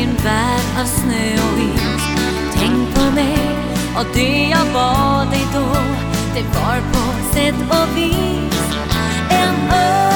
av snö och is Tänk på mig och det jag bad dig då. Det var på sätt och vis En ö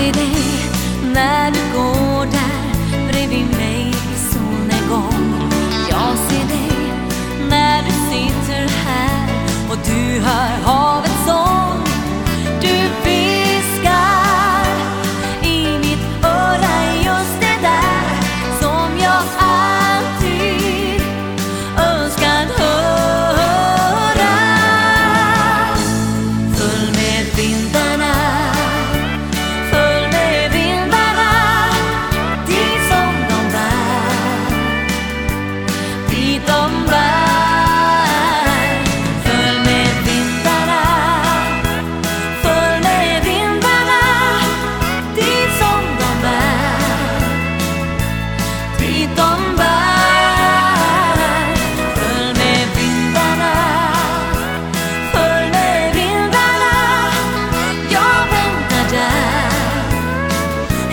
口で鳴る声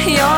You're